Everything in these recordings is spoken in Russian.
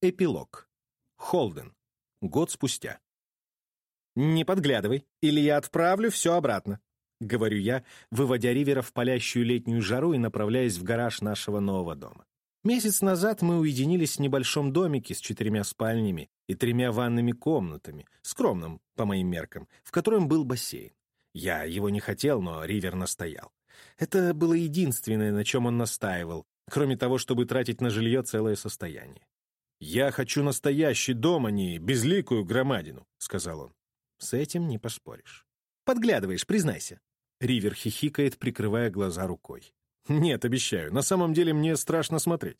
Эпилог. Холден. Год спустя. «Не подглядывай, или я отправлю все обратно», — говорю я, выводя Ривера в палящую летнюю жару и направляясь в гараж нашего нового дома. Месяц назад мы уединились в небольшом домике с четырьмя спальнями и тремя ванными комнатами, скромным, по моим меркам, в котором был бассейн. Я его не хотел, но Ривер настоял. Это было единственное, на чем он настаивал, кроме того, чтобы тратить на жилье целое состояние. «Я хочу настоящий дом, а не безликую громадину», — сказал он. С этим не поспоришь. Подглядываешь, признайся. Ривер хихикает, прикрывая глаза рукой. Нет, обещаю, на самом деле мне страшно смотреть.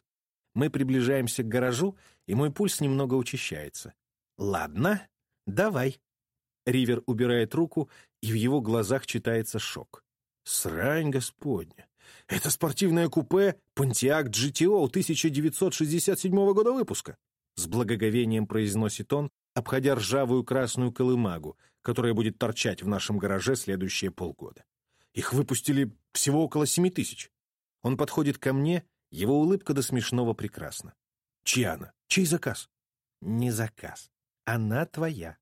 Мы приближаемся к гаражу, и мой пульс немного учащается. Ладно, давай. Ривер убирает руку, и в его глазах читается шок. Срань господня. Это спортивное купе Pontiac GTO 1967 года выпуска. С благоговением произносит он, обходя ржавую красную колымагу, которая будет торчать в нашем гараже следующие полгода. Их выпустили всего около семи тысяч. Он подходит ко мне, его улыбка до смешного прекрасна. Чья она? Чей заказ? Не заказ. Она твоя.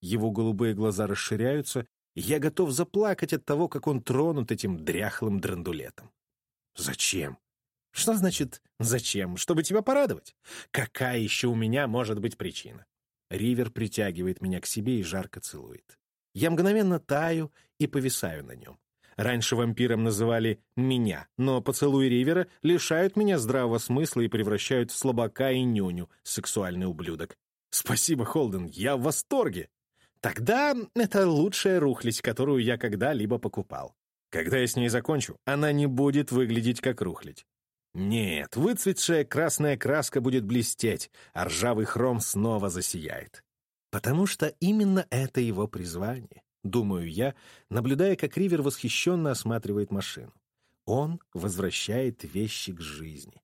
Его голубые глаза расширяются, я готов заплакать от того, как он тронут этим дряхлым драндулетом. Зачем? Что значит «зачем»? Чтобы тебя порадовать? Какая еще у меня может быть причина? Ривер притягивает меня к себе и жарко целует. Я мгновенно таю и повисаю на нем. Раньше вампиром называли «меня», но поцелуи Ривера лишают меня здравого смысла и превращают в слабака и нюню, сексуальный ублюдок. Спасибо, Холден, я в восторге. Тогда это лучшая рухлядь, которую я когда-либо покупал. Когда я с ней закончу, она не будет выглядеть как рухлядь. Нет, выцветшая красная краска будет блестеть, а ржавый хром снова засияет. Потому что именно это его призвание, думаю я, наблюдая, как Ривер восхищенно осматривает машину. Он возвращает вещи к жизни.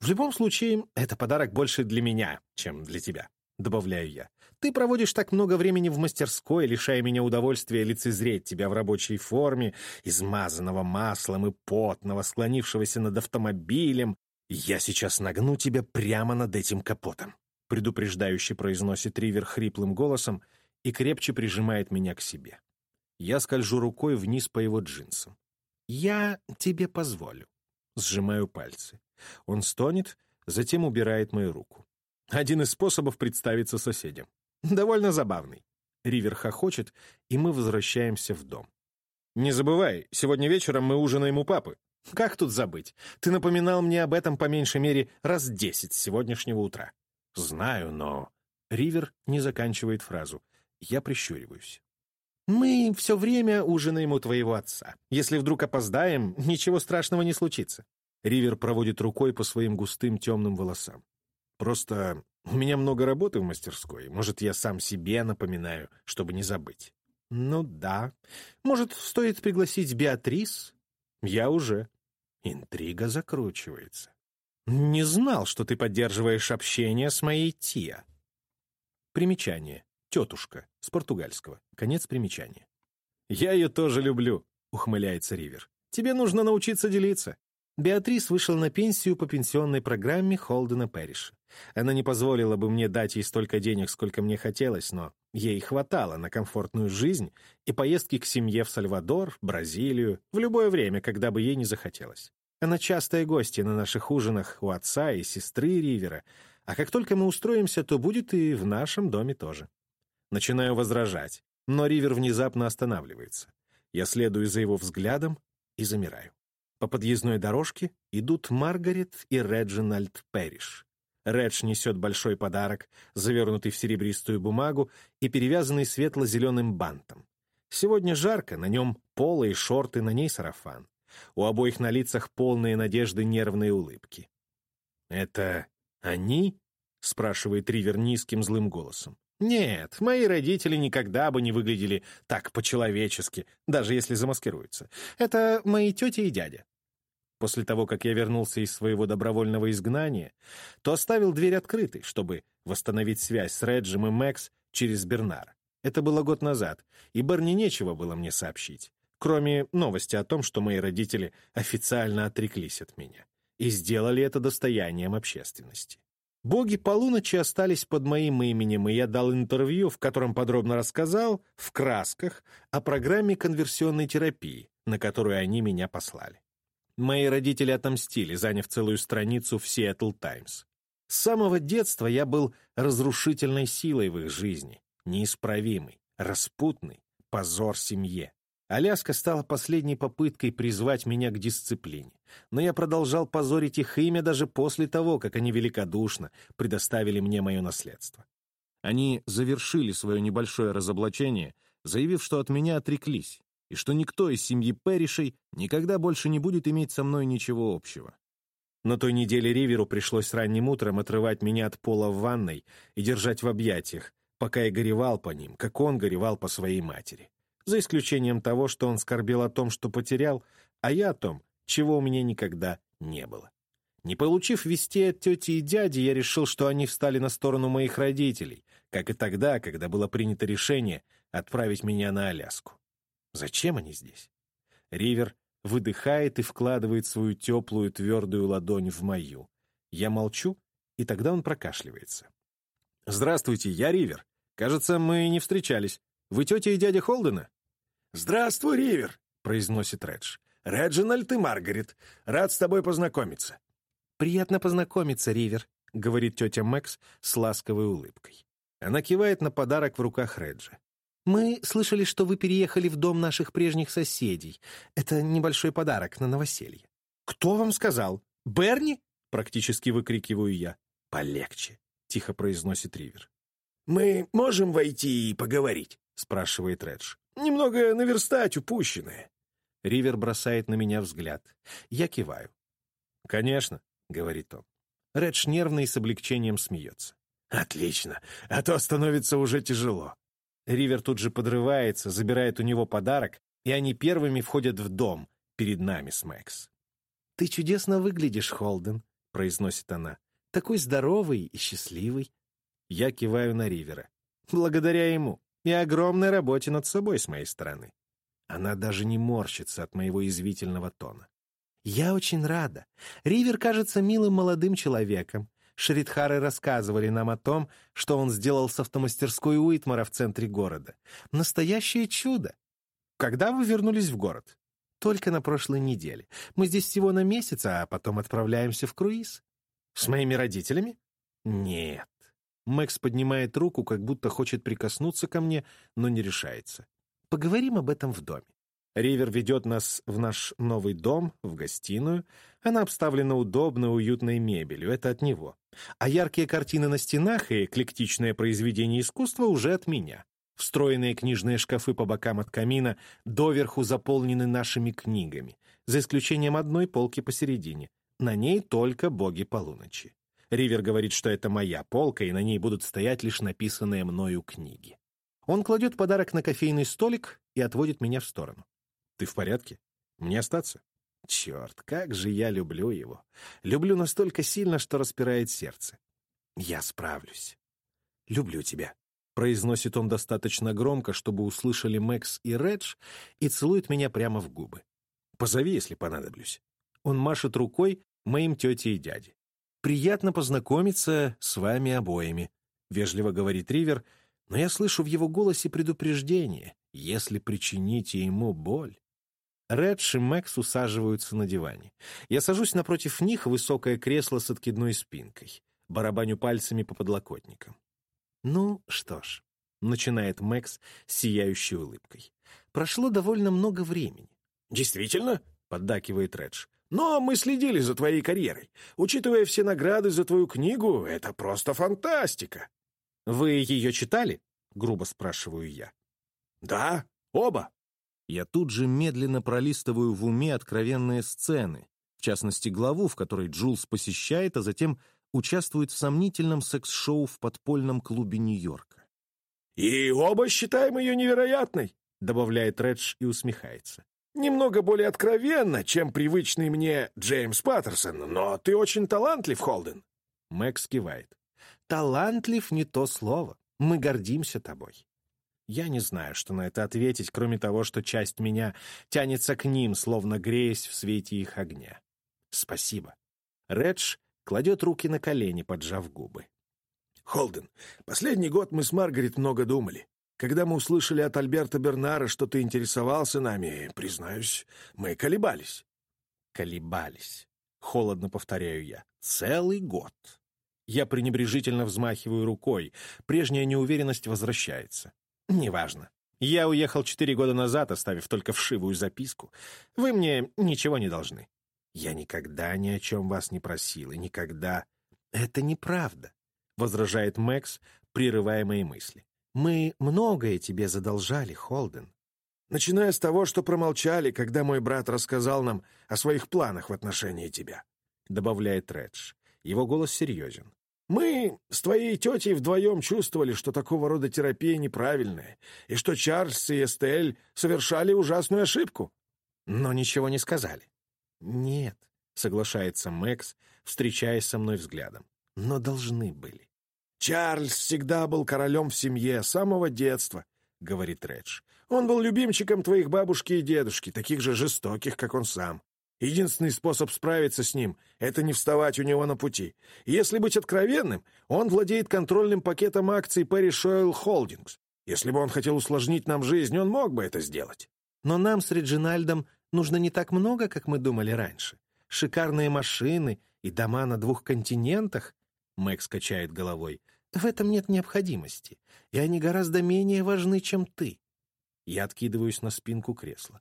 В любом случае, это подарок больше для меня, чем для тебя. — добавляю я. «Ты проводишь так много времени в мастерской, лишая меня удовольствия лицезреть тебя в рабочей форме, измазанного маслом и потного, склонившегося над автомобилем. Я сейчас нагну тебя прямо над этим капотом», — предупреждающе произносит Ривер хриплым голосом и крепче прижимает меня к себе. Я скольжу рукой вниз по его джинсам. «Я тебе позволю». Сжимаю пальцы. Он стонет, затем убирает мою руку. Один из способов представиться соседям. Довольно забавный. Ривер хохочет, и мы возвращаемся в дом. «Не забывай, сегодня вечером мы ужинаем у папы». «Как тут забыть? Ты напоминал мне об этом по меньшей мере раз десять с сегодняшнего утра». «Знаю, но...» Ривер не заканчивает фразу. Я прищуриваюсь. «Мы все время ужинаем у твоего отца. Если вдруг опоздаем, ничего страшного не случится». Ривер проводит рукой по своим густым темным волосам. Просто у меня много работы в мастерской. Может, я сам себе напоминаю, чтобы не забыть. Ну да. Может, стоит пригласить Беатрис? Я уже. Интрига закручивается. Не знал, что ты поддерживаешь общение с моей Тия. Примечание. Тетушка. С португальского. Конец примечания. Я ее тоже люблю, ухмыляется Ривер. Тебе нужно научиться делиться. Беатрис вышел на пенсию по пенсионной программе Холдена Пэриша. Она не позволила бы мне дать ей столько денег, сколько мне хотелось, но ей хватало на комфортную жизнь и поездки к семье в Сальвадор, Бразилию, в любое время, когда бы ей не захотелось. Она частая гостья на наших ужинах у отца и сестры Ривера, а как только мы устроимся, то будет и в нашем доме тоже. Начинаю возражать, но Ривер внезапно останавливается. Я следую за его взглядом и замираю. По подъездной дорожке идут Маргарет и Реджинальд Перриш. Редж несет большой подарок, завернутый в серебристую бумагу и перевязанный светло-зеленым бантом. Сегодня жарко, на нем поло и шорты, на ней сарафан. У обоих на лицах полные надежды нервные улыбки. «Это они?» — спрашивает Ривер низким злым голосом. «Нет, мои родители никогда бы не выглядели так по-человечески, даже если замаскируются. Это мои тетя и дядя. После того, как я вернулся из своего добровольного изгнания, то оставил дверь открытой, чтобы восстановить связь с Реджем и Мэкс через Бернар. Это было год назад, и Берни нечего было мне сообщить, кроме новости о том, что мои родители официально отреклись от меня и сделали это достоянием общественности. Боги полуночи остались под моим именем, и я дал интервью, в котором подробно рассказал, в красках, о программе конверсионной терапии, на которую они меня послали. Мои родители отомстили, заняв целую страницу в Seattle Times. С самого детства я был разрушительной силой в их жизни, неисправимый, распутный, позор семье. Аляска стала последней попыткой призвать меня к дисциплине, но я продолжал позорить их имя даже после того, как они великодушно предоставили мне мое наследство. Они завершили свое небольшое разоблачение, заявив, что от меня отреклись, и что никто из семьи Перришей никогда больше не будет иметь со мной ничего общего. На той неделе Риверу пришлось ранним утром отрывать меня от пола в ванной и держать в объятиях, пока я горевал по ним, как он горевал по своей матери за исключением того, что он скорбел о том, что потерял, а я о том, чего у меня никогда не было. Не получив вести от тети и дяди, я решил, что они встали на сторону моих родителей, как и тогда, когда было принято решение отправить меня на Аляску. Зачем они здесь? Ривер выдыхает и вкладывает свою теплую твердую ладонь в мою. Я молчу, и тогда он прокашливается. «Здравствуйте, я Ривер. Кажется, мы не встречались. Вы тетя и дядя Холдена?» «Здравствуй, Ривер», — произносит Редж. «Реджинальд и Маргарет. Рад с тобой познакомиться». «Приятно познакомиться, Ривер», — говорит тетя Мэкс с ласковой улыбкой. Она кивает на подарок в руках Реджа. «Мы слышали, что вы переехали в дом наших прежних соседей. Это небольшой подарок на новоселье». «Кто вам сказал? Берни?» — практически выкрикиваю я. «Полегче», — тихо произносит Ривер. «Мы можем войти и поговорить?» — спрашивает Редж. «Немного наверстать упущенное». Ривер бросает на меня взгляд. Я киваю. «Конечно», — говорит он. Редж нервно и с облегчением смеется. «Отлично, а то становится уже тяжело». Ривер тут же подрывается, забирает у него подарок, и они первыми входят в дом перед нами с Мэкс. «Ты чудесно выглядишь, Холден», — произносит она. «Такой здоровый и счастливый». Я киваю на Ривера. «Благодаря ему и огромной работе над собой с моей стороны. Она даже не морщится от моего извительного тона. «Я очень рада. Ривер кажется милым молодым человеком. Шридхары рассказывали нам о том, что он сделал с автомастерской Уитмара в центре города. Настоящее чудо. Когда вы вернулись в город? Только на прошлой неделе. Мы здесь всего на месяц, а потом отправляемся в круиз. С моими родителями? Нет. Мэкс поднимает руку, как будто хочет прикоснуться ко мне, но не решается. Поговорим об этом в доме. Ривер ведет нас в наш новый дом, в гостиную. Она обставлена удобной, уютной мебелью, это от него. А яркие картины на стенах и эклектичное произведение искусства уже от меня. Встроенные книжные шкафы по бокам от камина доверху заполнены нашими книгами, за исключением одной полки посередине. На ней только боги полуночи. Ривер говорит, что это моя полка, и на ней будут стоять лишь написанные мною книги. Он кладет подарок на кофейный столик и отводит меня в сторону. «Ты в порядке? Мне остаться?» Черт, как же я люблю его. Люблю настолько сильно, что распирает сердце. Я справлюсь. «Люблю тебя», — произносит он достаточно громко, чтобы услышали Мэкс и Редж, и целует меня прямо в губы. «Позови, если понадоблюсь». Он машет рукой моим тете и дяде. «Приятно познакомиться с вами обоими», — вежливо говорит Ривер, но я слышу в его голосе предупреждение, если причините ему боль. Редж и Мэкс усаживаются на диване. Я сажусь напротив них в высокое кресло с откидной спинкой, барабаню пальцами по подлокотникам. «Ну что ж», — начинает Мэкс с сияющей улыбкой. «Прошло довольно много времени». «Действительно?» — поддакивает Редж. Но мы следили за твоей карьерой. Учитывая все награды за твою книгу, это просто фантастика. Вы ее читали? Грубо спрашиваю я. Да, оба. Я тут же медленно пролистываю в уме откровенные сцены, в частности, главу, в которой Джулс посещает, а затем участвует в сомнительном секс-шоу в подпольном клубе Нью-Йорка. «И оба считаем ее невероятной», — добавляет Редж и усмехается. Немного более откровенно, чем привычный мне Джеймс Паттерсон, но ты очень талантлив, Холден. Мэкс кивает. Талантлив не то слово. Мы гордимся тобой. Я не знаю, что на это ответить, кроме того, что часть меня тянется к ним, словно греясь в свете их огня. Спасибо. Редж кладет руки на колени, поджав губы. «Холден, последний год мы с Маргарет много думали. Когда мы услышали от Альберта Бернара, что ты интересовался нами, признаюсь, мы колебались». «Колебались», — холодно повторяю я. «Целый год». Я пренебрежительно взмахиваю рукой. Прежняя неуверенность возвращается. «Неважно. Я уехал четыре года назад, оставив только вшивую записку. Вы мне ничего не должны. Я никогда ни о чем вас не просил, и никогда... Это неправда, — возражает Мэкс, прерывая мои мысли. Мы многое тебе задолжали, Холден. Начиная с того, что промолчали, когда мой брат рассказал нам о своих планах в отношении тебя, — добавляет Редж. Его голос серьезен. Мы с твоей тетей вдвоем чувствовали, что такого рода терапия неправильная, и что Чарльз и Эстель совершали ужасную ошибку. Но ничего не сказали. Нет, соглашается Мэкс, встречаясь со мной взглядом. Но должны были. Чарльз всегда был королем в семье, с самого детства, — говорит Редж. Он был любимчиком твоих бабушки и дедушки, таких же жестоких, как он сам. Единственный способ справиться с ним — это не вставать у него на пути. Если быть откровенным, он владеет контрольным пакетом акций Parish Oil Holdings. Если бы он хотел усложнить нам жизнь, он мог бы это сделать. Но нам с Реджинальдом нужно не так много, как мы думали раньше. Шикарные машины и дома на двух континентах, Мэг качает головой, в этом нет необходимости, и они гораздо менее важны, чем ты. Я откидываюсь на спинку кресла.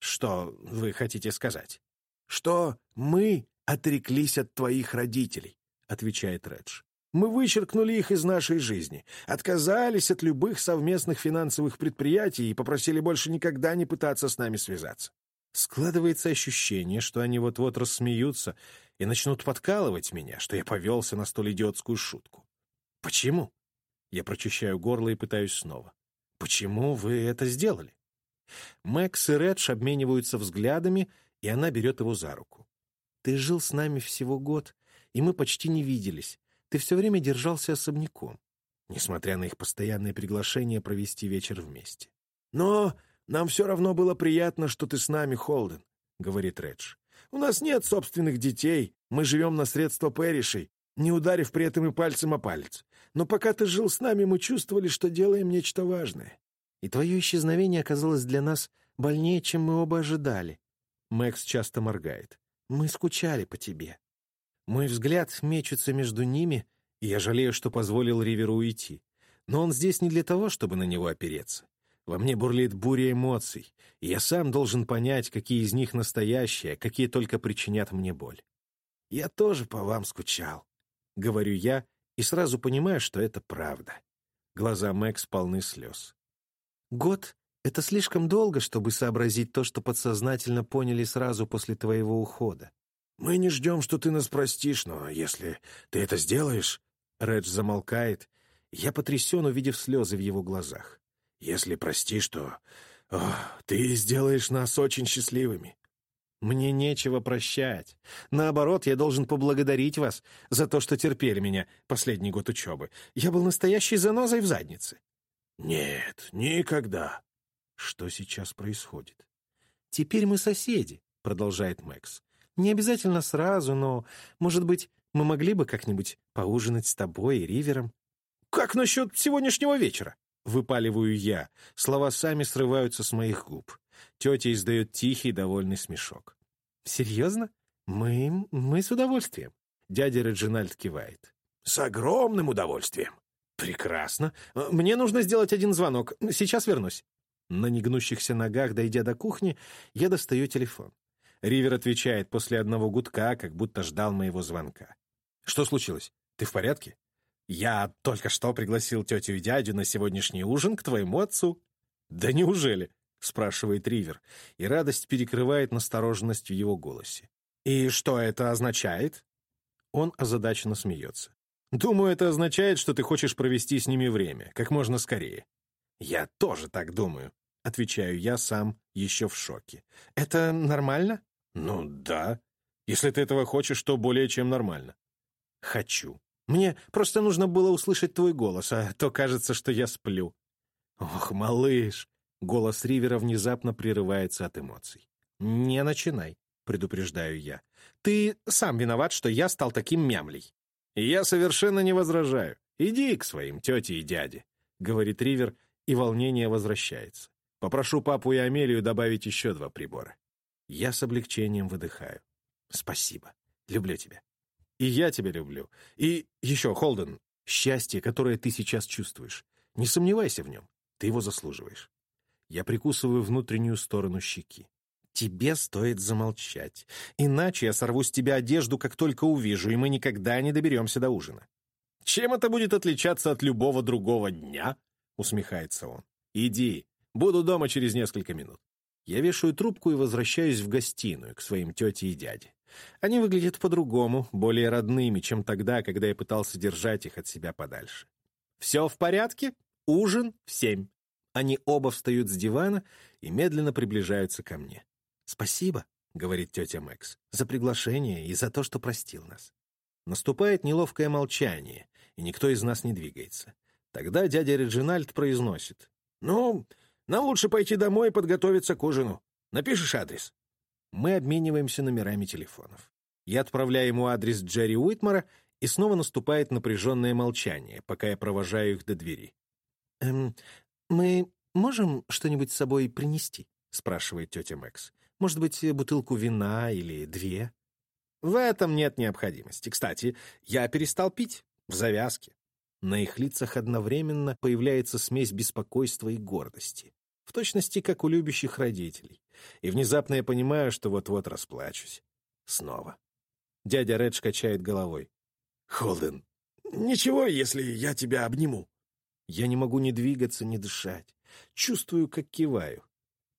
Что вы хотите сказать? Что мы отреклись от твоих родителей», — отвечает Редж. «Мы вычеркнули их из нашей жизни, отказались от любых совместных финансовых предприятий и попросили больше никогда не пытаться с нами связаться». Складывается ощущение, что они вот-вот рассмеются и начнут подкалывать меня, что я повелся на столь идиотскую шутку. «Почему?» Я прочищаю горло и пытаюсь снова. «Почему вы это сделали?» Мэкс и Редж обмениваются взглядами, и она берет его за руку. «Ты жил с нами всего год, и мы почти не виделись. Ты все время держался особняком, несмотря на их постоянное приглашение провести вечер вместе». «Но нам все равно было приятно, что ты с нами, Холден», — говорит Редж. «У нас нет собственных детей, мы живем на средства Пэришей, не ударив при этом и пальцем о палец. Но пока ты жил с нами, мы чувствовали, что делаем нечто важное». «И твое исчезновение оказалось для нас больнее, чем мы оба ожидали», Мэкс часто моргает. «Мы скучали по тебе». Мой взгляд мечется между ними, и я жалею, что позволил Риверу уйти. Но он здесь не для того, чтобы на него опереться. Во мне бурлит буря эмоций, и я сам должен понять, какие из них настоящие, какие только причинят мне боль. «Я тоже по вам скучал», — говорю я, и сразу понимаю, что это правда. Глаза Мэкс полны слез. «Год это слишком долго, чтобы сообразить то, что подсознательно поняли сразу после твоего ухода. «Мы не ждем, что ты нас простишь, но если ты это сделаешь...» Редж замолкает. Я потрясен, увидев слезы в его глазах. «Если простишь, то... О, ты сделаешь нас очень счастливыми». «Мне нечего прощать. Наоборот, я должен поблагодарить вас за то, что терпели меня последний год учебы. Я был настоящей занозой в заднице». «Нет, никогда», что сейчас происходит? «Теперь мы соседи», — продолжает Мэкс. «Не обязательно сразу, но, может быть, мы могли бы как-нибудь поужинать с тобой и Ривером?» «Как насчет сегодняшнего вечера?» — выпаливаю я. Слова сами срываются с моих губ. Тетя издает тихий, довольный смешок. «Серьезно? Мы... мы с удовольствием». Дядя Реджинальд кивает. «С огромным удовольствием». «Прекрасно. Мне нужно сделать один звонок. Сейчас вернусь». На негнущихся ногах, дойдя до кухни, я достаю телефон. Ривер отвечает после одного гудка, как будто ждал моего звонка. «Что случилось? Ты в порядке?» «Я только что пригласил тетю и дядю на сегодняшний ужин к твоему отцу». «Да неужели?» — спрашивает Ривер, и радость перекрывает настороженность в его голосе. «И что это означает?» Он озадаченно смеется. «Думаю, это означает, что ты хочешь провести с ними время, как можно скорее». «Я тоже так думаю», — отвечаю я сам, еще в шоке. «Это нормально?» «Ну да. Если ты этого хочешь, то более чем нормально». «Хочу. Мне просто нужно было услышать твой голос, а то кажется, что я сплю». «Ох, малыш!» — голос Ривера внезапно прерывается от эмоций. «Не начинай», — предупреждаю я. «Ты сам виноват, что я стал таким мямлей». «Я совершенно не возражаю. Иди к своим тете и дяде», — говорит Ривер, и волнение возвращается. «Попрошу папу и Амелию добавить еще два прибора». Я с облегчением выдыхаю. «Спасибо. Люблю тебя». «И я тебя люблю. И еще, Холден, счастье, которое ты сейчас чувствуешь. Не сомневайся в нем. Ты его заслуживаешь». Я прикусываю внутреннюю сторону щеки. Тебе стоит замолчать. Иначе я сорву с тебя одежду, как только увижу, и мы никогда не доберемся до ужина. Чем это будет отличаться от любого другого дня? Усмехается он. Иди. Буду дома через несколько минут. Я вешаю трубку и возвращаюсь в гостиную к своим тете и дяде. Они выглядят по-другому, более родными, чем тогда, когда я пытался держать их от себя подальше. «Все в порядке? Ужин в семь». Они оба встают с дивана и медленно приближаются ко мне. «Спасибо», — говорит тетя Мэкс, — «за приглашение и за то, что простил нас». Наступает неловкое молчание, и никто из нас не двигается. Тогда дядя Реджинальд произносит. «Ну, нам лучше пойти домой и подготовиться к ужину. Напишешь адрес?» Мы обмениваемся номерами телефонов. Я отправляю ему адрес Джерри Уитмара, и снова наступает напряженное молчание, пока я провожаю их до двери. «Эм, мы можем что-нибудь с собой принести?» — спрашивает тетя Мэкс. Может быть, бутылку вина или две? В этом нет необходимости. Кстати, я перестал пить в завязке. На их лицах одновременно появляется смесь беспокойства и гордости. В точности, как у любящих родителей. И внезапно я понимаю, что вот-вот расплачусь. Снова. Дядя Редж качает головой. «Холден, ничего, если я тебя обниму». Я не могу ни двигаться, ни дышать. Чувствую, как киваю.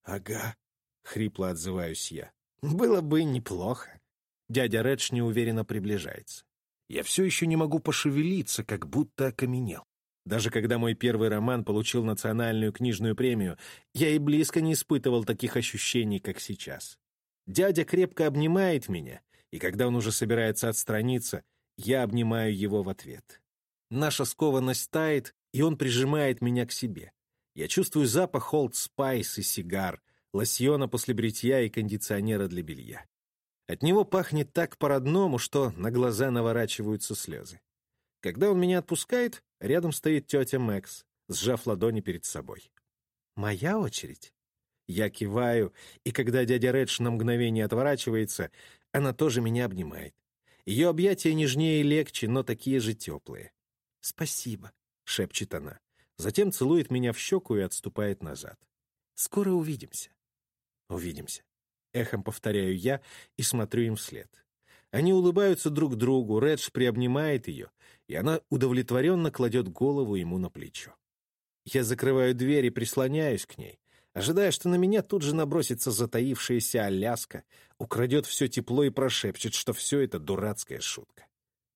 «Ага», — хрипло отзываюсь я. «Было бы неплохо». Дядя Редж неуверенно приближается. Я все еще не могу пошевелиться, как будто окаменел. Даже когда мой первый роман получил национальную книжную премию, я и близко не испытывал таких ощущений, как сейчас. Дядя крепко обнимает меня, и когда он уже собирается отстраниться, я обнимаю его в ответ. Наша скованность тает, и он прижимает меня к себе. Я чувствую запах Old Spice и сигар, лосьона после бритья и кондиционера для белья. От него пахнет так по-родному, что на глаза наворачиваются слезы. Когда он меня отпускает, рядом стоит тетя Мэкс, сжав ладони перед собой. «Моя очередь?» Я киваю, и когда дядя Редж на мгновение отворачивается, она тоже меня обнимает. Ее объятия нежнее и легче, но такие же теплые. «Спасибо», — шепчет она. Затем целует меня в щеку и отступает назад. «Скоро увидимся». Увидимся. Эхом повторяю я и смотрю им вслед. Они улыбаются друг другу, Редж приобнимает ее, и она удовлетворенно кладет голову ему на плечо. Я закрываю дверь и прислоняюсь к ней, ожидая, что на меня тут же набросится затаившаяся Аляска, украдет все тепло и прошепчет, что все это дурацкая шутка.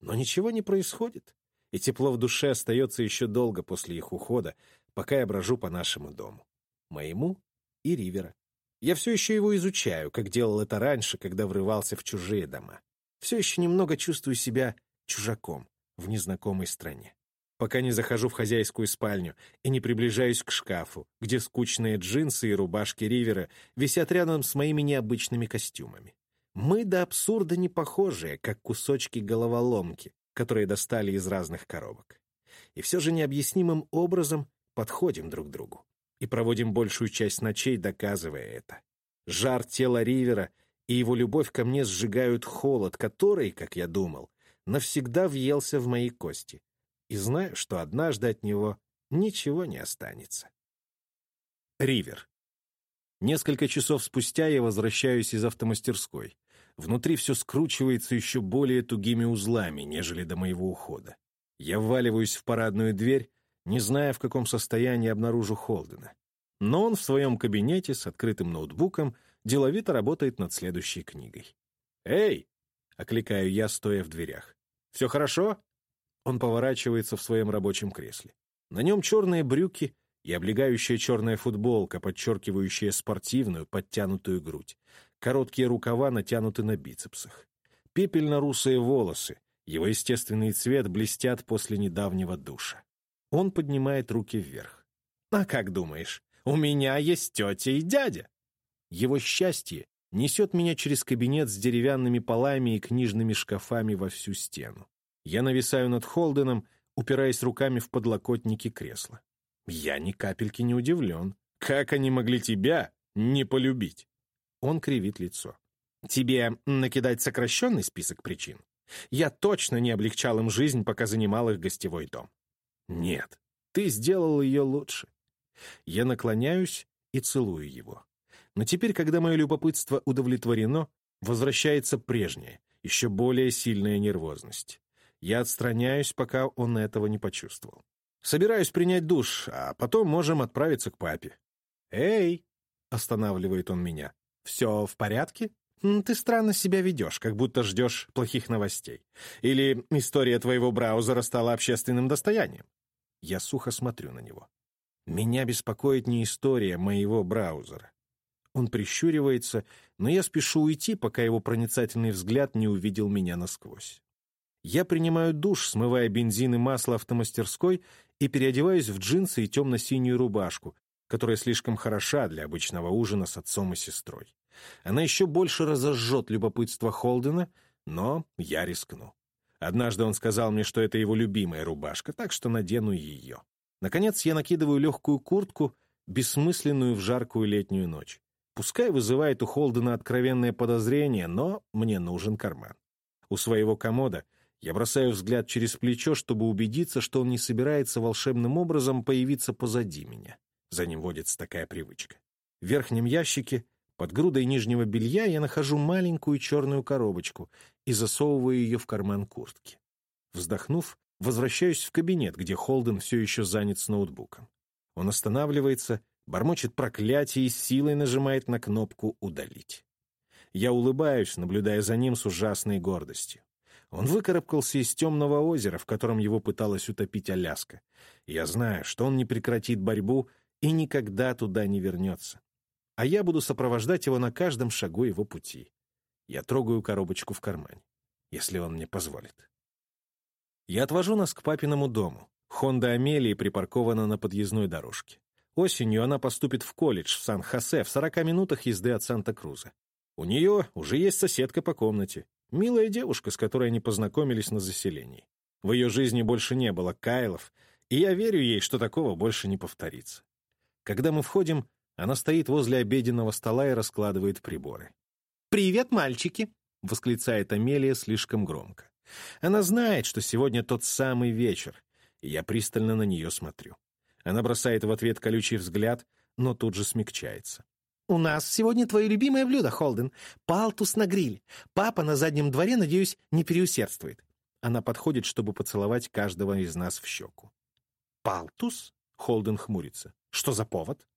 Но ничего не происходит, и тепло в душе остается еще долго после их ухода, пока я брожу по нашему дому. Моему и Ривера. Я все еще его изучаю, как делал это раньше, когда врывался в чужие дома. Все еще немного чувствую себя чужаком в незнакомой стране. Пока не захожу в хозяйскую спальню и не приближаюсь к шкафу, где скучные джинсы и рубашки Ривера висят рядом с моими необычными костюмами. Мы до абсурда не похожие, как кусочки головоломки, которые достали из разных коробок. И все же необъяснимым образом подходим друг другу и проводим большую часть ночей, доказывая это. Жар тела Ривера и его любовь ко мне сжигают холод, который, как я думал, навсегда въелся в мои кости. И знаю, что однажды от него ничего не останется. Ривер. Несколько часов спустя я возвращаюсь из автомастерской. Внутри все скручивается еще более тугими узлами, нежели до моего ухода. Я вваливаюсь в парадную дверь, не зная, в каком состоянии обнаружу Холдена. Но он в своем кабинете с открытым ноутбуком деловито работает над следующей книгой. «Эй!» — окликаю я, стоя в дверях. «Все хорошо?» Он поворачивается в своем рабочем кресле. На нем черные брюки и облегающая черная футболка, подчеркивающая спортивную, подтянутую грудь. Короткие рукава натянуты на бицепсах. Пепельно-русые волосы, его естественный цвет блестят после недавнего душа. Он поднимает руки вверх. «А как думаешь, у меня есть тетя и дядя?» Его счастье несет меня через кабинет с деревянными полами и книжными шкафами во всю стену. Я нависаю над Холденом, упираясь руками в подлокотники кресла. Я ни капельки не удивлен. Как они могли тебя не полюбить? Он кривит лицо. Тебе накидать сокращенный список причин? Я точно не облегчал им жизнь, пока занимал их гостевой дом. Нет, ты сделал ее лучше. Я наклоняюсь и целую его. Но теперь, когда мое любопытство удовлетворено, возвращается прежняя, еще более сильная нервозность. Я отстраняюсь, пока он этого не почувствовал. Собираюсь принять душ, а потом можем отправиться к папе. «Эй!» — останавливает он меня. «Все в порядке? Ты странно себя ведешь, как будто ждешь плохих новостей. Или история твоего браузера стала общественным достоянием?» Я сухо смотрю на него. Меня беспокоит не история моего браузера. Он прищуривается, но я спешу уйти, пока его проницательный взгляд не увидел меня насквозь. Я принимаю душ, смывая бензин и масло автомастерской, и переодеваюсь в джинсы и темно-синюю рубашку, которая слишком хороша для обычного ужина с отцом и сестрой. Она еще больше разожжет любопытство Холдена, но я рискну. Однажды он сказал мне, что это его любимая рубашка, так что надену ее. Наконец я накидываю легкую куртку, бессмысленную в жаркую летнюю ночь. Пускай вызывает у Холдена откровенное подозрение, но мне нужен карман. У своего комода я бросаю взгляд через плечо, чтобы убедиться, что он не собирается волшебным образом появиться позади меня. За ним водится такая привычка. В верхнем ящике, под грудой нижнего белья, я нахожу маленькую черную коробочку и засовываю ее в карман куртки. Вздохнув, возвращаюсь в кабинет, где Холден все еще занят с ноутбуком. Он останавливается бормочет проклятие и силой нажимает на кнопку «Удалить». Я улыбаюсь, наблюдая за ним с ужасной гордостью. Он выкарабкался из темного озера, в котором его пыталась утопить Аляска. Я знаю, что он не прекратит борьбу и никогда туда не вернется. А я буду сопровождать его на каждом шагу его пути. Я трогаю коробочку в кармане, если он мне позволит. Я отвожу нас к папиному дому. Хонда Амелии припаркована на подъездной дорожке. Осенью она поступит в колледж в Сан-Хосе в 40 минутах езды от Санта-Круза. У нее уже есть соседка по комнате. Милая девушка, с которой они познакомились на заселении. В ее жизни больше не было Кайлов, и я верю ей, что такого больше не повторится. Когда мы входим, она стоит возле обеденного стола и раскладывает приборы. «Привет, мальчики!» — восклицает Амелия слишком громко. Она знает, что сегодня тот самый вечер, и я пристально на нее смотрю. Она бросает в ответ колючий взгляд, но тут же смягчается. «У нас сегодня твое любимое блюдо, Холден. Палтус на гриль. Папа на заднем дворе, надеюсь, не переусердствует». Она подходит, чтобы поцеловать каждого из нас в щеку. «Палтус?» — Холден хмурится. «Что за повод?»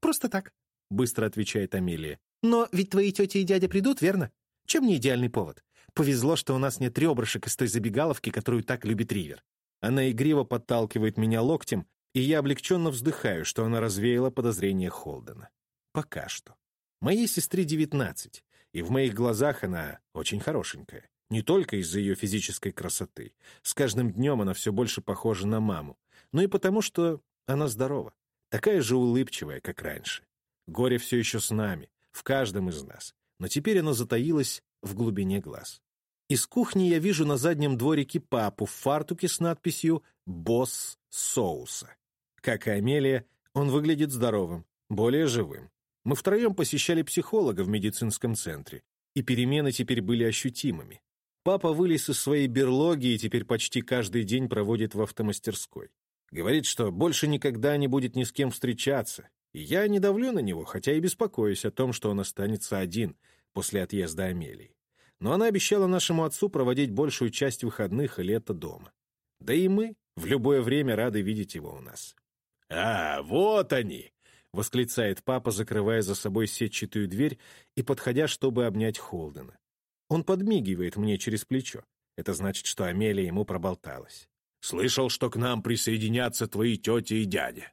«Просто так», — быстро отвечает Амелия. «Но ведь твои тети и дядя придут, верно? Чем не идеальный повод? Повезло, что у нас нет ребрышек из той забегаловки, которую так любит Ривер». Она игриво подталкивает меня локтем, и я облегченно вздыхаю, что она развеяла подозрения Холдена. Пока что. Моей сестре девятнадцать, и в моих глазах она очень хорошенькая. Не только из-за ее физической красоты. С каждым днем она все больше похожа на маму, но и потому, что она здорова. Такая же улыбчивая, как раньше. Горе все еще с нами, в каждом из нас, но теперь оно затаилось в глубине глаз. Из кухни я вижу на заднем дворике папу в фартуке с надписью «Босс соуса». Как и Амелия, он выглядит здоровым, более живым. Мы втроем посещали психолога в медицинском центре, и перемены теперь были ощутимыми. Папа вылез из своей берлоги и теперь почти каждый день проводит в автомастерской. Говорит, что больше никогда не будет ни с кем встречаться. И я не давлю на него, хотя и беспокоюсь о том, что он останется один после отъезда Амелии. Но она обещала нашему отцу проводить большую часть выходных и лета дома. Да и мы в любое время рады видеть его у нас. «А, вот они!» — восклицает папа, закрывая за собой сетчатую дверь и подходя, чтобы обнять Холдена. Он подмигивает мне через плечо. Это значит, что Амелия ему проболталась. «Слышал, что к нам присоединятся твои тети и дядя».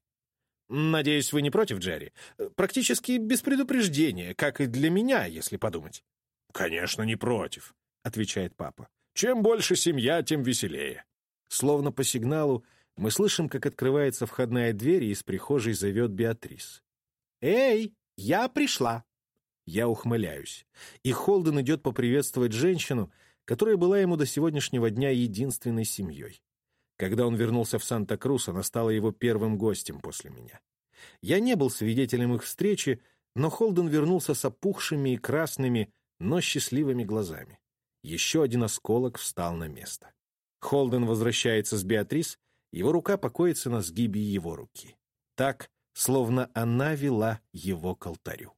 «Надеюсь, вы не против, Джерри? Практически без предупреждения, как и для меня, если подумать». «Конечно, не против», — отвечает папа. «Чем больше семья, тем веселее». Словно по сигналу, мы слышим, как открывается входная дверь, и из прихожей зовет Беатрис. «Эй, я пришла!» Я ухмыляюсь. И Холден идет поприветствовать женщину, которая была ему до сегодняшнего дня единственной семьей. Когда он вернулся в Санта-Крус, она стала его первым гостем после меня. Я не был свидетелем их встречи, но Холден вернулся с опухшими и красными, но счастливыми глазами. Еще один осколок встал на место. Холден возвращается с Беатрис, его рука покоится на сгибе его руки. Так, словно она вела его к алтарю.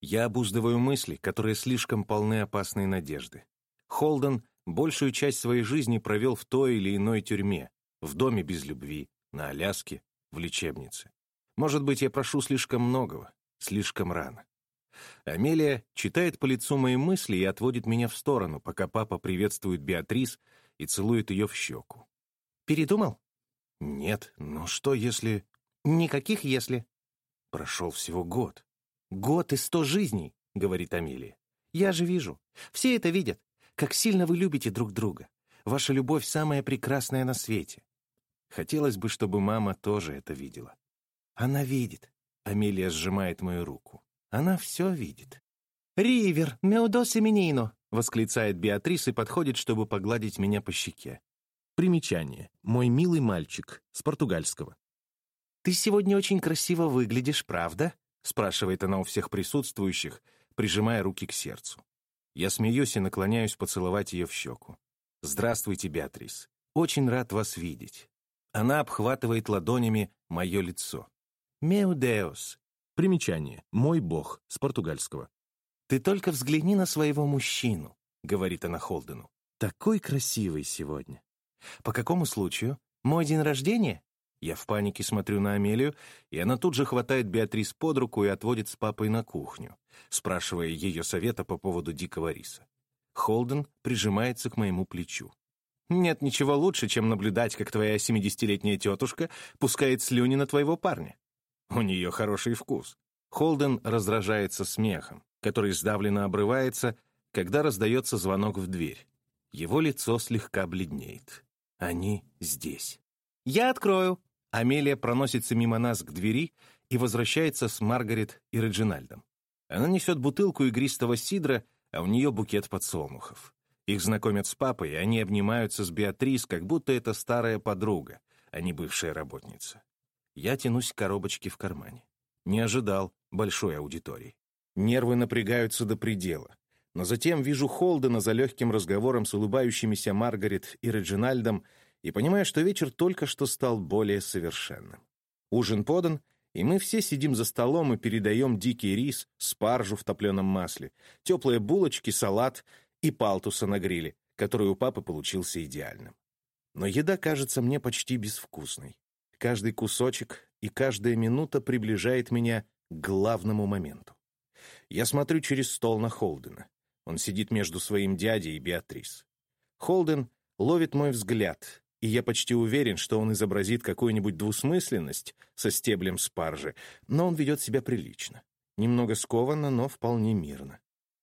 Я обуздываю мысли, которые слишком полны опасной надежды. Холден большую часть своей жизни провел в той или иной тюрьме, в доме без любви, на Аляске, в лечебнице. Может быть, я прошу слишком многого, слишком рано. Амелия читает по лицу мои мысли и отводит меня в сторону, пока папа приветствует Беатрис и целует ее в щеку. «Передумал?» «Нет, но что если...» «Никаких «если». Прошел всего год. «Год и сто жизней», — говорит Амелия. «Я же вижу. Все это видят. Как сильно вы любите друг друга. Ваша любовь самая прекрасная на свете». Хотелось бы, чтобы мама тоже это видела. Она видит. Амелия сжимает мою руку. Она все видит. «Ривер, меудо семенино!» — восклицает Беатрис и подходит, чтобы погладить меня по щеке. Примечание. «Мой милый мальчик» с португальского. «Ты сегодня очень красиво выглядишь, правда?» — спрашивает она у всех присутствующих, прижимая руки к сердцу. Я смеюсь и наклоняюсь поцеловать ее в щеку. «Здравствуйте, Беатрис. Очень рад вас видеть». Она обхватывает ладонями мое лицо. «Meu Deus». Примечание. «Мой бог» с португальского. «Ты только взгляни на своего мужчину», — говорит она Холдену. «Такой красивый сегодня». «По какому случаю? Мой день рождения?» Я в панике смотрю на Амелию, и она тут же хватает Беатрис под руку и отводит с папой на кухню, спрашивая ее совета по поводу дикого риса. Холден прижимается к моему плечу. «Нет ничего лучше, чем наблюдать, как твоя семидесятилетняя тетушка пускает слюни на твоего парня. У нее хороший вкус». Холден раздражается смехом, который сдавленно обрывается, когда раздается звонок в дверь. Его лицо слегка бледнеет. Они здесь. «Я открою», Амелия проносится мимо нас к двери и возвращается с Маргарет и Реджинальдом. Она несет бутылку игристого сидра, а у нее букет подсолнухов. Их знакомят с папой, и они обнимаются с Беатрис, как будто это старая подруга, а не бывшая работница. Я тянусь к коробочке в кармане. Не ожидал большой аудитории. Нервы напрягаются до предела. Но затем вижу Холдена за легким разговором с улыбающимися Маргарет и Реджинальдом и понимаю, что вечер только что стал более совершенным. Ужин подан, и мы все сидим за столом и передаем дикий рис, спаржу в топленом масле, теплые булочки, салат и палтуса на гриле, который у папы получился идеальным. Но еда кажется мне почти безвкусной. Каждый кусочек и каждая минута приближает меня к главному моменту. Я смотрю через стол на Холдена. Он сидит между своим дядей и Беатрис. Холден ловит мой взгляд, и я почти уверен, что он изобразит какую-нибудь двусмысленность со стеблем спаржи, но он ведет себя прилично. Немного скованно, но вполне мирно.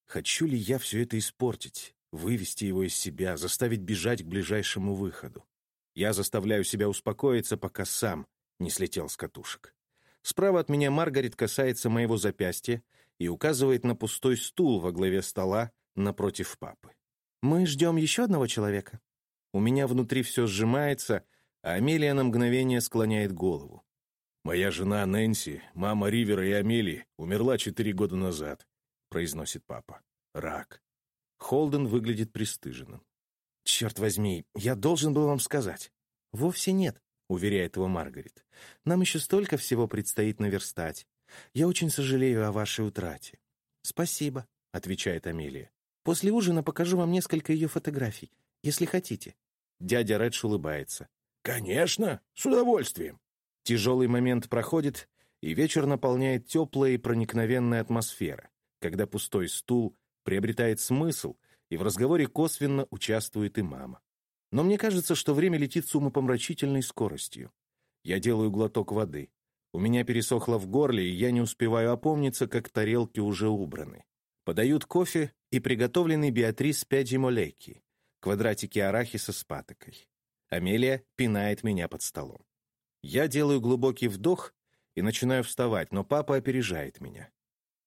Хочу ли я все это испортить, вывести его из себя, заставить бежать к ближайшему выходу? Я заставляю себя успокоиться, пока сам не слетел с катушек. Справа от меня Маргарет касается моего запястья и указывает на пустой стул во главе стола напротив папы. «Мы ждем еще одного человека?» У меня внутри все сжимается, а Амелия на мгновение склоняет голову. «Моя жена Нэнси, мама Ривера и Амелии, умерла четыре года назад», — произносит папа. «Рак». Холден выглядит пристыженным. «Черт возьми, я должен был вам сказать». «Вовсе нет», — уверяет его Маргарет. «Нам еще столько всего предстоит наверстать. Я очень сожалею о вашей утрате». «Спасибо», — отвечает Амелия. «После ужина покажу вам несколько ее фотографий, если хотите». Дядя Редж улыбается. «Конечно, с удовольствием». Тяжелый момент проходит, и вечер наполняет теплая и проникновенная атмосфера, когда пустой стул приобретает смысл, и в разговоре косвенно участвует и мама. Но мне кажется, что время летит с умопомрачительной скоростью. Я делаю глоток воды. У меня пересохло в горле, и я не успеваю опомниться, как тарелки уже убраны. Подают кофе и приготовленный Беатрис пяджи молеки, квадратики арахиса с патокой. Амелия пинает меня под столом. Я делаю глубокий вдох и начинаю вставать, но папа опережает меня.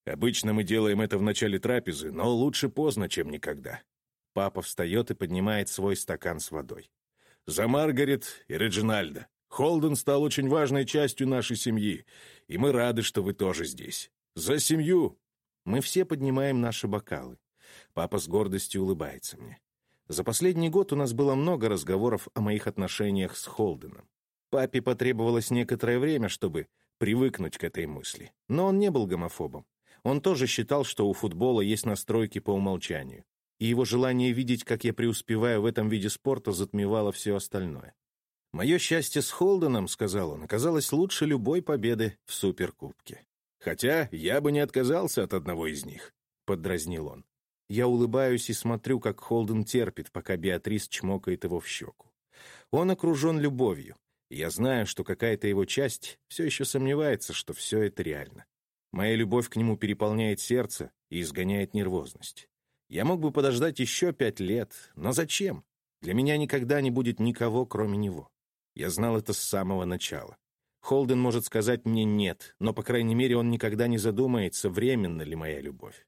Обычно мы делаем это в начале трапезы, но лучше поздно, чем никогда. Папа встает и поднимает свой стакан с водой. За Маргарет и Реджинальда. Холден стал очень важной частью нашей семьи, и мы рады, что вы тоже здесь. За семью!» Мы все поднимаем наши бокалы. Папа с гордостью улыбается мне. За последний год у нас было много разговоров о моих отношениях с Холденом. Папе потребовалось некоторое время, чтобы привыкнуть к этой мысли. Но он не был гомофобом. Он тоже считал, что у футбола есть настройки по умолчанию и его желание видеть, как я преуспеваю в этом виде спорта, затмевало все остальное. «Мое счастье с Холденом, — сказал он, — оказалось лучше любой победы в Суперкубке. Хотя я бы не отказался от одного из них», — поддразнил он. Я улыбаюсь и смотрю, как Холден терпит, пока Беатрис чмокает его в щеку. Он окружен любовью, я знаю, что какая-то его часть все еще сомневается, что все это реально. Моя любовь к нему переполняет сердце и изгоняет нервозность. Я мог бы подождать еще пять лет, но зачем? Для меня никогда не будет никого, кроме него. Я знал это с самого начала. Холден может сказать мне «нет», но, по крайней мере, он никогда не задумается, временна ли моя любовь.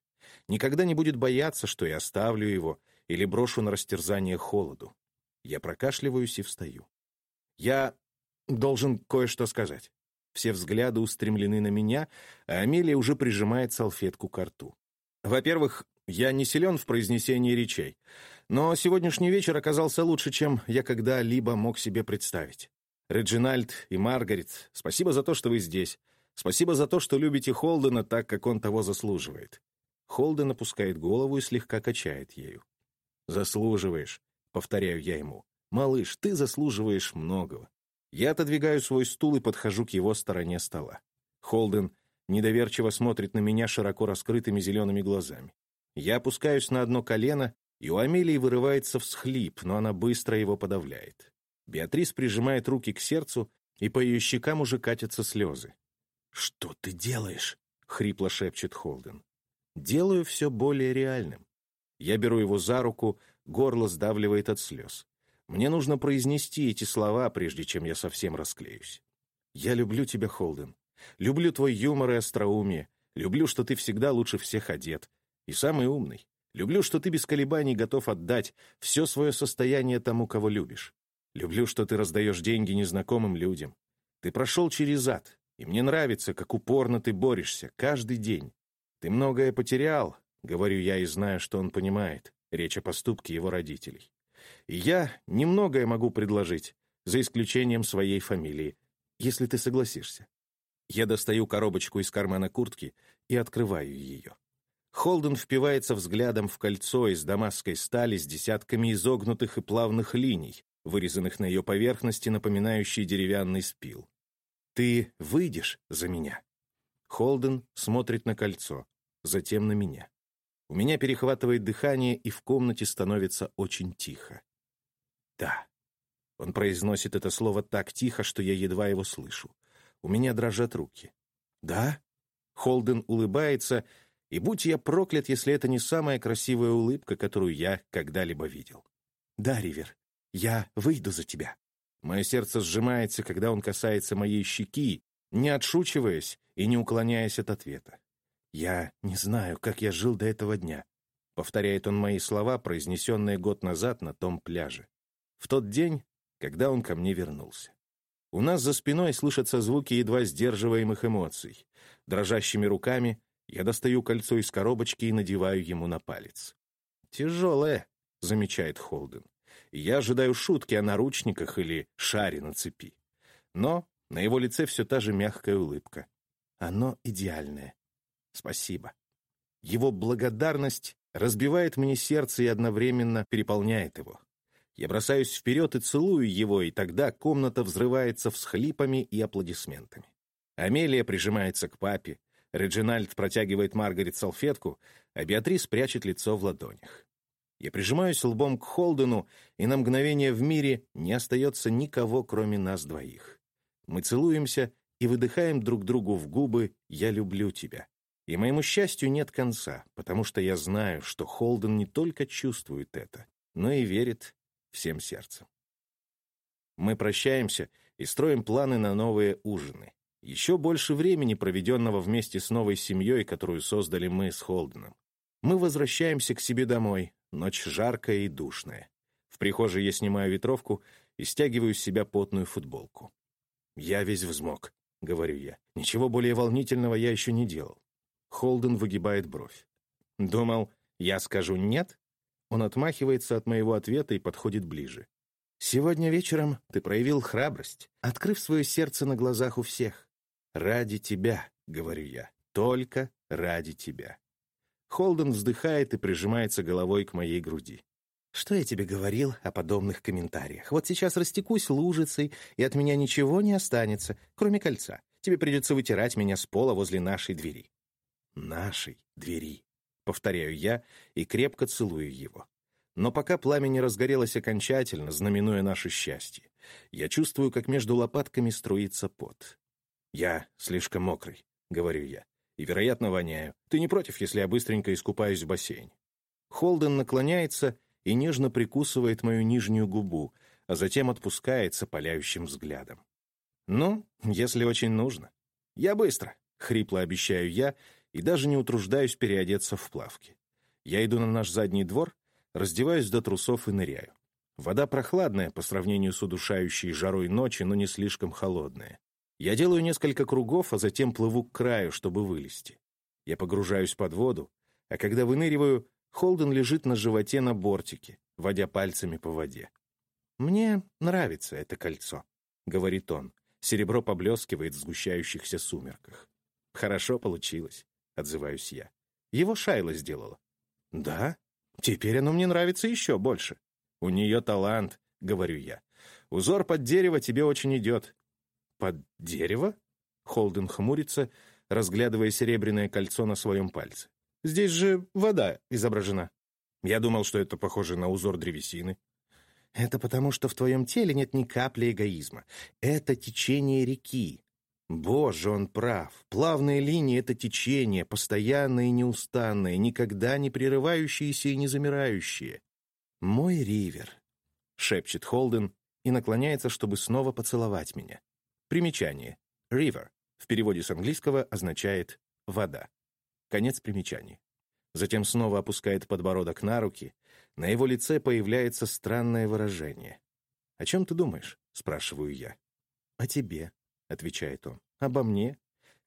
Никогда не будет бояться, что я оставлю его или брошу на растерзание холоду. Я прокашливаюсь и встаю. Я должен кое-что сказать. Все взгляды устремлены на меня, а Амелия уже прижимает салфетку к рту. Во-первых, я не силен в произнесении речей, но сегодняшний вечер оказался лучше, чем я когда-либо мог себе представить. Реджинальд и Маргарет, спасибо за то, что вы здесь. Спасибо за то, что любите Холдена так, как он того заслуживает. Холден опускает голову и слегка качает ею. «Заслуживаешь», — повторяю я ему. «Малыш, ты заслуживаешь многого». Я отодвигаю свой стул и подхожу к его стороне стола. Холден недоверчиво смотрит на меня широко раскрытыми зелеными глазами. Я опускаюсь на одно колено, и у Амелии вырывается всхлип, но она быстро его подавляет. Беатрис прижимает руки к сердцу, и по ее щекам уже катятся слезы. «Что ты делаешь?» — хрипло шепчет Холден. «Делаю все более реальным. Я беру его за руку, горло сдавливает от слез. Мне нужно произнести эти слова, прежде чем я совсем расклеюсь. Я люблю тебя, Холден. Люблю твой юмор и остроумие. Люблю, что ты всегда лучше всех одет и самый умный. Люблю, что ты без колебаний готов отдать все свое состояние тому, кого любишь. Люблю, что ты раздаешь деньги незнакомым людям. Ты прошел через ад, и мне нравится, как упорно ты борешься, каждый день. Ты многое потерял, говорю я и знаю, что он понимает. Речь о поступке его родителей. И я немногое могу предложить, за исключением своей фамилии, если ты согласишься. Я достаю коробочку из кармана куртки и открываю ее. Холден впивается взглядом в кольцо из дамасской стали с десятками изогнутых и плавных линий, вырезанных на ее поверхности, напоминающие деревянный спил. «Ты выйдешь за меня?» Холден смотрит на кольцо, затем на меня. У меня перехватывает дыхание, и в комнате становится очень тихо. «Да». Он произносит это слово так тихо, что я едва его слышу. У меня дрожат руки. «Да?» Холден улыбается, и будь я проклят, если это не самая красивая улыбка, которую я когда-либо видел. Да, Ривер, я выйду за тебя. Мое сердце сжимается, когда он касается моей щеки, не отшучиваясь и не уклоняясь от ответа. «Я не знаю, как я жил до этого дня», — повторяет он мои слова, произнесенные год назад на том пляже. В тот день, когда он ко мне вернулся. У нас за спиной слышатся звуки едва сдерживаемых эмоций. Дрожащими руками я достаю кольцо из коробочки и надеваю ему на палец. «Тяжелое», — замечает Холден. Я ожидаю шутки о наручниках или шаре на цепи. Но на его лице все та же мягкая улыбка. Оно идеальное. Спасибо. Его благодарность разбивает мне сердце и одновременно переполняет его. Я бросаюсь вперед и целую его, и тогда комната взрывается всхлипами и аплодисментами. Амелия прижимается к папе, Реджинальд протягивает Маргарет салфетку, а Беатрис прячет лицо в ладонях. Я прижимаюсь лбом к Холдену, и на мгновение в мире не остается никого, кроме нас двоих. Мы целуемся и выдыхаем друг другу в губы «Я люблю тебя». И моему счастью нет конца, потому что я знаю, что Холден не только чувствует это, но и верит всем сердцем. Мы прощаемся и строим планы на новые ужины. Еще больше времени, проведенного вместе с новой семьей, которую создали мы с Холденом. Мы возвращаемся к себе домой. Ночь жаркая и душная. В прихожей я снимаю ветровку и стягиваю с себя потную футболку. «Я весь взмок», — говорю я. «Ничего более волнительного я еще не делал». Холден выгибает бровь. «Думал, я скажу «нет»?» Он отмахивается от моего ответа и подходит ближе. «Сегодня вечером ты проявил храбрость, открыв свое сердце на глазах у всех. «Ради тебя», — говорю я, — «только ради тебя». Холден вздыхает и прижимается головой к моей груди. «Что я тебе говорил о подобных комментариях? Вот сейчас растекусь лужицей, и от меня ничего не останется, кроме кольца. Тебе придется вытирать меня с пола возле нашей двери». «Нашей двери», — повторяю я и крепко целую его. Но пока пламя не разгорелось окончательно, знаменуя наше счастье, я чувствую, как между лопатками струится пот. «Я слишком мокрый», — говорю я, — «и, вероятно, воняю. Ты не против, если я быстренько искупаюсь в бассейне?» Холден наклоняется и нежно прикусывает мою нижнюю губу, а затем отпускается паляющим взглядом. «Ну, если очень нужно. Я быстро», — хрипло обещаю я, и даже не утруждаюсь переодеться в плавки. Я иду на наш задний двор, раздеваюсь до трусов и ныряю. Вода прохладная по сравнению с удушающей жарой ночи, но не слишком холодная. Я делаю несколько кругов, а затем плыву к краю, чтобы вылезти. Я погружаюсь под воду, а когда выныриваю, Холден лежит на животе на бортике, водя пальцами по воде. «Мне нравится это кольцо», — говорит он. Серебро поблескивает в сгущающихся сумерках. «Хорошо получилось», — отзываюсь я. «Его Шайла сделала». «Да? Теперь оно мне нравится еще больше». «У нее талант», — говорю я. «Узор под дерево тебе очень идет. «Под дерево?» Холден хмурится, разглядывая серебряное кольцо на своем пальце. «Здесь же вода изображена. Я думал, что это похоже на узор древесины». «Это потому, что в твоем теле нет ни капли эгоизма. Это течение реки. Боже, он прав. Плавные линии — это течение, постоянное и неустанное, никогда не прерывающееся и не замирающее. «Мой ривер», — шепчет Холден и наклоняется, чтобы снова поцеловать меня. Примечание. River в переводе с английского означает «вода». Конец примечания. Затем снова опускает подбородок на руки. На его лице появляется странное выражение. «О чем ты думаешь?» — спрашиваю я. «О тебе», — отвечает он. «Обо мне?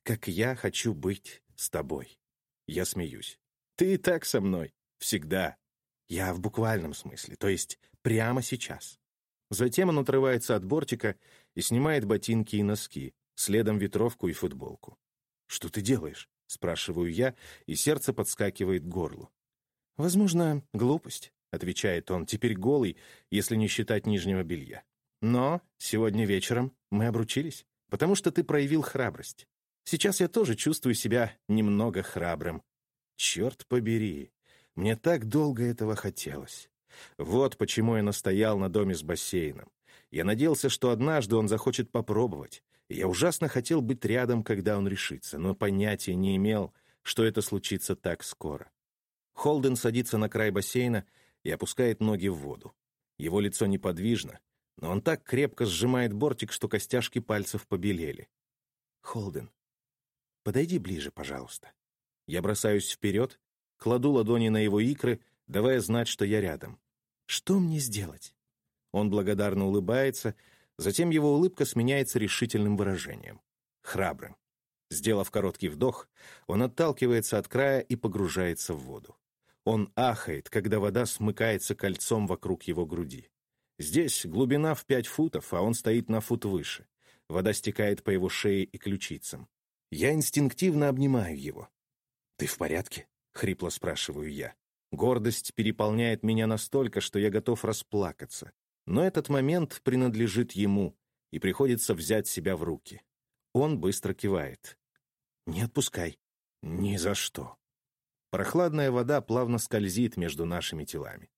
Как я хочу быть с тобой». Я смеюсь. «Ты и так со мной. Всегда. Я в буквальном смысле, то есть прямо сейчас». Затем он отрывается от бортика и снимает ботинки и носки, следом ветровку и футболку. «Что ты делаешь?» — спрашиваю я, и сердце подскакивает к горлу. «Возможно, глупость», — отвечает он, теперь голый, если не считать нижнего белья. «Но сегодня вечером мы обручились, потому что ты проявил храбрость. Сейчас я тоже чувствую себя немного храбрым. Черт побери, мне так долго этого хотелось. Вот почему я настоял на доме с бассейном. Я надеялся, что однажды он захочет попробовать. я ужасно хотел быть рядом, когда он решится, но понятия не имел, что это случится так скоро. Холден садится на край бассейна и опускает ноги в воду. Его лицо неподвижно, но он так крепко сжимает бортик, что костяшки пальцев побелели. «Холден, подойди ближе, пожалуйста». Я бросаюсь вперед, кладу ладони на его икры, давая знать, что я рядом. Что мне сделать? Он благодарно улыбается, затем его улыбка сменяется решительным выражением. Храбрым. Сделав короткий вдох, он отталкивается от края и погружается в воду. Он ахает, когда вода смыкается кольцом вокруг его груди. Здесь глубина в пять футов, а он стоит на фут выше. Вода стекает по его шее и ключицам. Я инстинктивно обнимаю его. «Ты в порядке?» — хрипло спрашиваю я. Гордость переполняет меня настолько, что я готов расплакаться. Но этот момент принадлежит ему, и приходится взять себя в руки. Он быстро кивает. «Не отпускай». «Ни за что». Прохладная вода плавно скользит между нашими телами.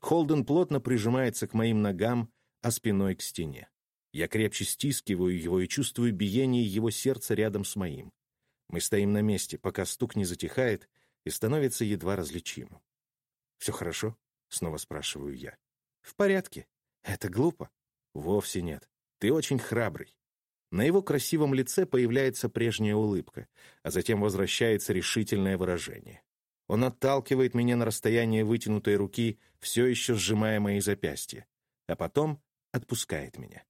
Холден плотно прижимается к моим ногам, а спиной к стене. Я крепче стискиваю его и чувствую биение его сердца рядом с моим. Мы стоим на месте, пока стук не затихает и становится едва различимым. «Все хорошо?» — снова спрашиваю я. «В порядке. Это глупо?» «Вовсе нет. Ты очень храбрый». На его красивом лице появляется прежняя улыбка, а затем возвращается решительное выражение. Он отталкивает меня на расстояние вытянутой руки, все еще сжимая мои запястья, а потом отпускает меня.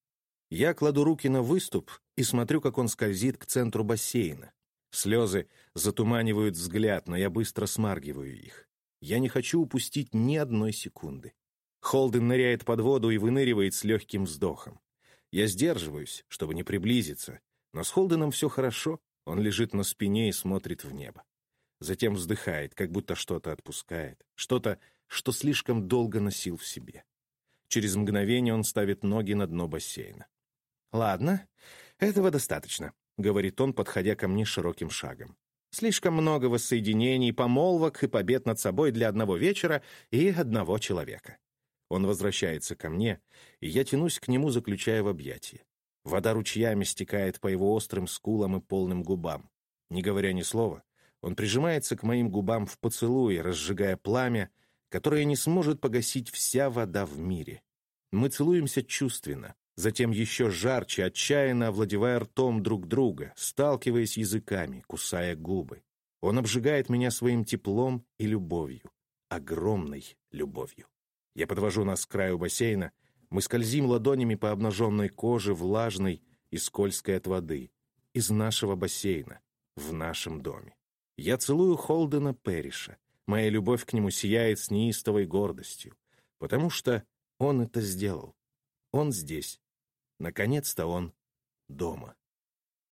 Я кладу руки на выступ и смотрю, как он скользит к центру бассейна. Слезы затуманивают взгляд, но я быстро смаргиваю их. Я не хочу упустить ни одной секунды. Холден ныряет под воду и выныривает с легким вздохом. Я сдерживаюсь, чтобы не приблизиться, но с Холденом все хорошо, он лежит на спине и смотрит в небо. Затем вздыхает, как будто что-то отпускает, что-то, что слишком долго носил в себе. Через мгновение он ставит ноги на дно бассейна. «Ладно, этого достаточно», — говорит он, подходя ко мне широким шагом. «Слишком много воссоединений, помолвок и побед над собой для одного вечера и одного человека». Он возвращается ко мне, и я тянусь к нему, заключая в объятии. Вода ручьями стекает по его острым скулам и полным губам. Не говоря ни слова, он прижимается к моим губам в поцелуе, разжигая пламя, которое не сможет погасить вся вода в мире. Мы целуемся чувственно, затем еще жарче, отчаянно овладевая ртом друг друга, сталкиваясь языками, кусая губы. Он обжигает меня своим теплом и любовью, огромной любовью. Я подвожу нас к краю бассейна. Мы скользим ладонями по обнаженной коже, влажной и скользкой от воды. Из нашего бассейна, в нашем доме. Я целую Холдена Перриша. Моя любовь к нему сияет с неистовой гордостью, потому что он это сделал. Он здесь. Наконец-то он дома.